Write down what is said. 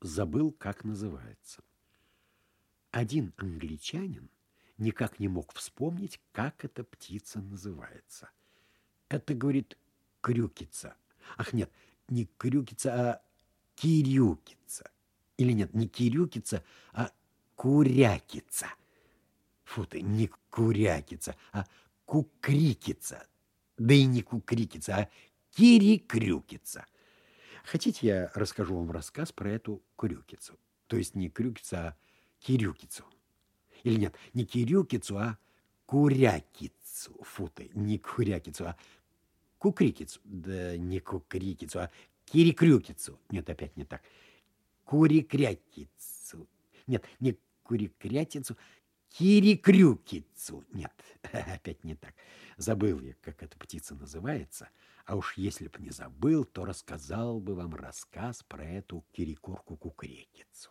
забыл, как называется. Один англичанин никак не мог вспомнить, как эта птица называется. Это, говорит, крюкица. Ах, нет, не крюкица, а кирюкица. Или нет, не кирюкица, а курякица. Фу ты, не курякица, а кукрикица. Да и не кукрикица, а кирикрюкица. Хотите, я расскажу вам рассказ про эту крюкицу? То есть не крюкица, а кирюкицу. Или нет, не кирюкицу, а курякицу. Фу ты, не курякицу, а кукрикицу. Да не кукрикицу, а кирикрюкицу. Нет, опять не так. Курикрякицу. Нет, не курикрятицу, кирикрюкицу. Нет, опять не так. Забыл я, как эта птица называется. А уж если б не забыл, то рассказал бы вам рассказ про эту кирикорку-кукрекицу.